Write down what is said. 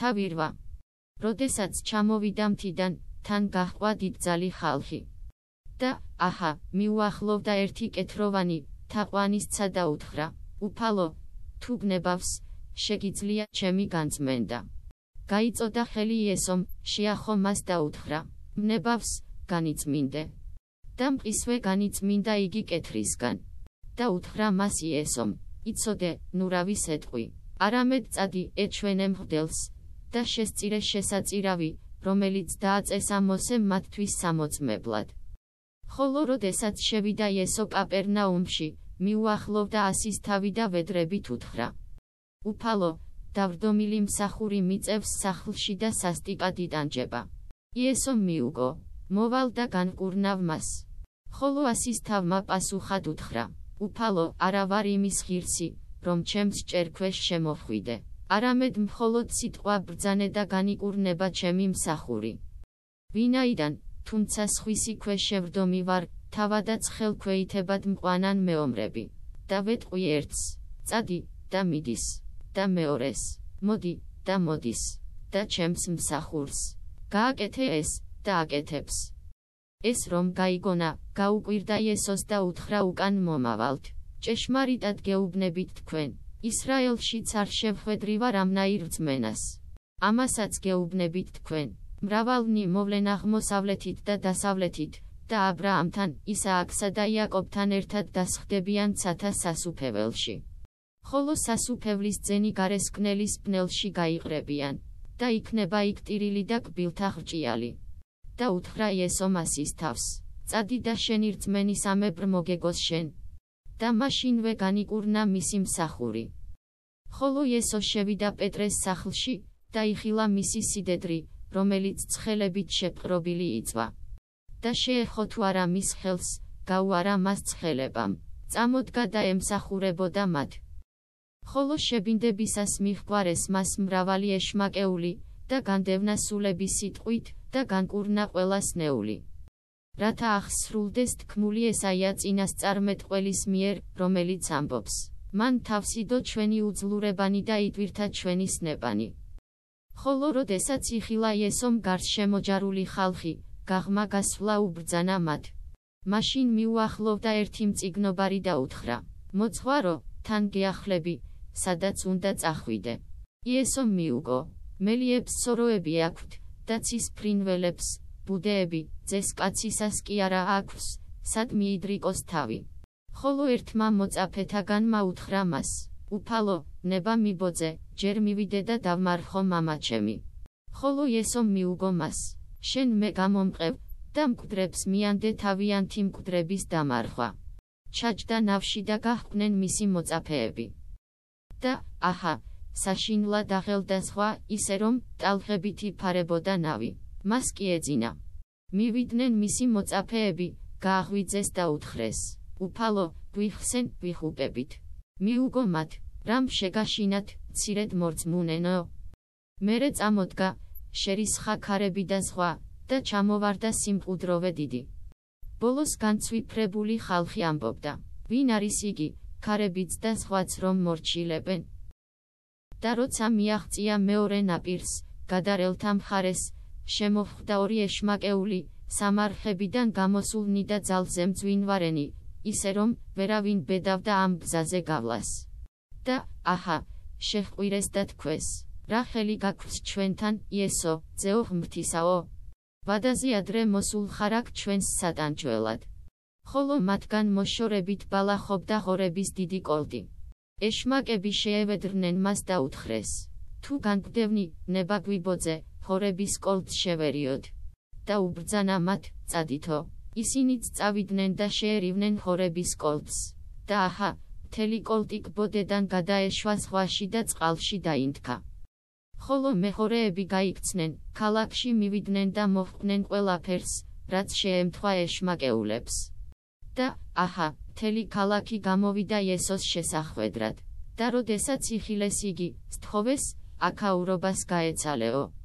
თავირვა. როდესაც ჩამოვიდა მთიდან, თან გაჰყვა დიდძალი ხალხი. და, აჰა, მიუახლოვდა ერთი კეთროვანი, თაყვანისცა და უთხრა, უფალო, თუ გნებავს, შეგიძლია ჩემი განწმენდა. გაიწოდა ხელი იესომ, შეახო მას და უთხრა, მნებავს, განიწმინდე. და მყისვე განიწმინდა იგი კეთრისგან. და უთხრა მას იესომ, იცოდე, ნურავის ეთყვი, არამედ წადი, ეჩვენე მღვდელს, და შესწირე შესაწირავი, რომელიც დააწესა მოსემ მათთვის სამოწმებლად. ხოლო როდესაც შევიდა იესო კაპერნაუმში, მიუახლოვდა ასის თავი და ვედრებით უთხრა. უფალო, დავდომილი მსახური მიწევს სახლში და სასტიკად იტანჯება. იესო მიუგო, მოვალ და განკურნავ მას. ხოლო ასის თავმა პასუხად უთხრა: უფალო, არა ვარ იმის ღირსი, რომ ჩემს ჭერქვეშ შემოხვიდე. არამედ მხოლოდ სიტყვა ბრძანე და განიკურნება ჩემი მსახური. ვინაიდან, თუმცა სხვისი ქვეშ შევდომი ვარ, თავადაც ხელქვეითებად მყვანან მეომრები. და ვეტყვი ერთს, წადი და მიდის, და მეორეს, მოდი და მოდის, და ჩემს მსახურს. გააკეთე ეს და აკეთებს. ეს რომ გაიგონა, გაუკვირდა იესოს და უთხრა უკან მომავალთ. ჭეშმარიტად გეუბნებით თქვენ, ისრაელშიც არ შევხვედრივარ ამნაირ ძმენას. ამასაც გეუბნებით თქვენ, მრავალნი მოვლენ აღმოსავლეთით და დასავლეთით, და ა ブラ ამთან, ისააკსა და იაკობთან ერთად დასხდებიან ცათა სასუფეველში. ხოლო სასუფევლის ძენი გარესკნელის პნელში გაიყრებიან, და იქნება იქ ტირილი და კბილთა ხრჭიალი. და უთხრა იესომასის თავს, წადი და შენი რწმენის ამებრ მოგეგოს შენ. და მაშინვე განიკურნა მისი მსახური. ხოლო იესო შევიდა პეტრეს სახლში და იხილა მისი სიდედრი, რომელიც ცხელებით შეპყრობილი იწვა. და შეეხო თუ არა მის ხელს, გაუარა მას ცხელებამ. წამოდგა და ემსახურებოდა მათ. ხოლო შებინდებისას მიხვარეს მას მრავალი ეშმაკეული და განდევნა სულების სიტყვით, და განკურნა ყველას ნეული. რათა ახსრულდეს თქმული ესაია წინასწარმეტყველის მიერ, რომელიც ამბობს: მან თავსიდო ჩვენი უძლურებანი და იტვირთა ჩვენი სნებანი. ხოლო როდესაც იხილა იესომ გარშემოჯარული ხალხი, გაღმა გასვლა უბრძანა მათ. მაშინ მიუახლოვდა ერთი მწიგნობარი და უთხრა: მოძღვარო, თან გეახლები, სადაც უნდა წახვიდე. იესომ მიუგო: მელიებს სოროები აქვთ, და ცის ფრინველებს, ბუდეები, ძესკაცისას კი არა აქვს, სად მიიდრიკოს თავი. ხოლო ერთმა მოწაფეთაგანმა უთხრა მას, უფალო, ნება მიბოძე, ჯერ მივიდე და დავმარხო მამაჩემი. ხოლო ესომ მიუგო მას, შენ მე გამომყევ, და მკვდრებს მიანდე თავიანთი მკვდრების დამარხვა. ჩაჯდა ნავში და გაჰყვნენ მისი მოწაფეები. და, აჰა, საშინლად აღელდა სხვა, ისე რომ ტალღებით იფარებოდა ნავი. მას კი ეძინა. მივიდნენ მისი მოწაფეები, გააღვიძეს და უთხრეს: "უფალო, გვიხსენ, ვიხუპებით." მიუგო მათ: "რამ შეგაშინათ, ცირედ მორწმუნენო?" მერე წამოდგა, შერისხა ქარები და სხვა, და ჩამოვარდა სიმყუდროვე დიდი. ბოლოს განცვიფრებული ხალხი ამბობდა: "ვინ არის იგი, ქარებიც და სხვაც რომ მორჩილებენ?" და როცა მიაღწია მეორე ნაპირს, გადარელთა მხარეს, შემოხვდა ორი ეშმაკეული, სამარხებიდან გამოსულნი და ძალზე მძვინვარენი, ისე რომ, ვერავინ ბედავდა ამ გზაზე გავლას. და, აჰა, შეხვირეს და თქვეს, რა ხელი გაქვს ჩვენთან, იესო, ძეო ღმრთისაო? ვადაზე ადრე მოსულ ხარ აქ ჩვენს სატანჯველად. ხოლო მათგან მოშორებით ბალახობდა ღორების დიდი კოლტი. ეშმაკები შეევედრნენ მას და უთხრეს: თუ განკვდევნი, ნება გვიბოძე, ხორების კოლტს შევერიოთ. და უბრძანა მათ, წადითო. ისინიც წავიდნენ და შეერივნენ ხორების კოლტს. და აჰა, მთელი კოლტი კბოდედან გადაეშვა ზღვაში და წყალში დაინთქა. ხოლო მეხორეები გაიქცნენ, ქალაქში მივიდნენ და მოხვდნენ ყველაფერს, რაც შეემთხვა ეშმაკეულებს. და, აჰა, მთელი ქალაქი გამოვიდა იესოს შესახვედრად. და როდესაც იხილეს იგი, სთხოვეს, აქაურობას გაეცალეო.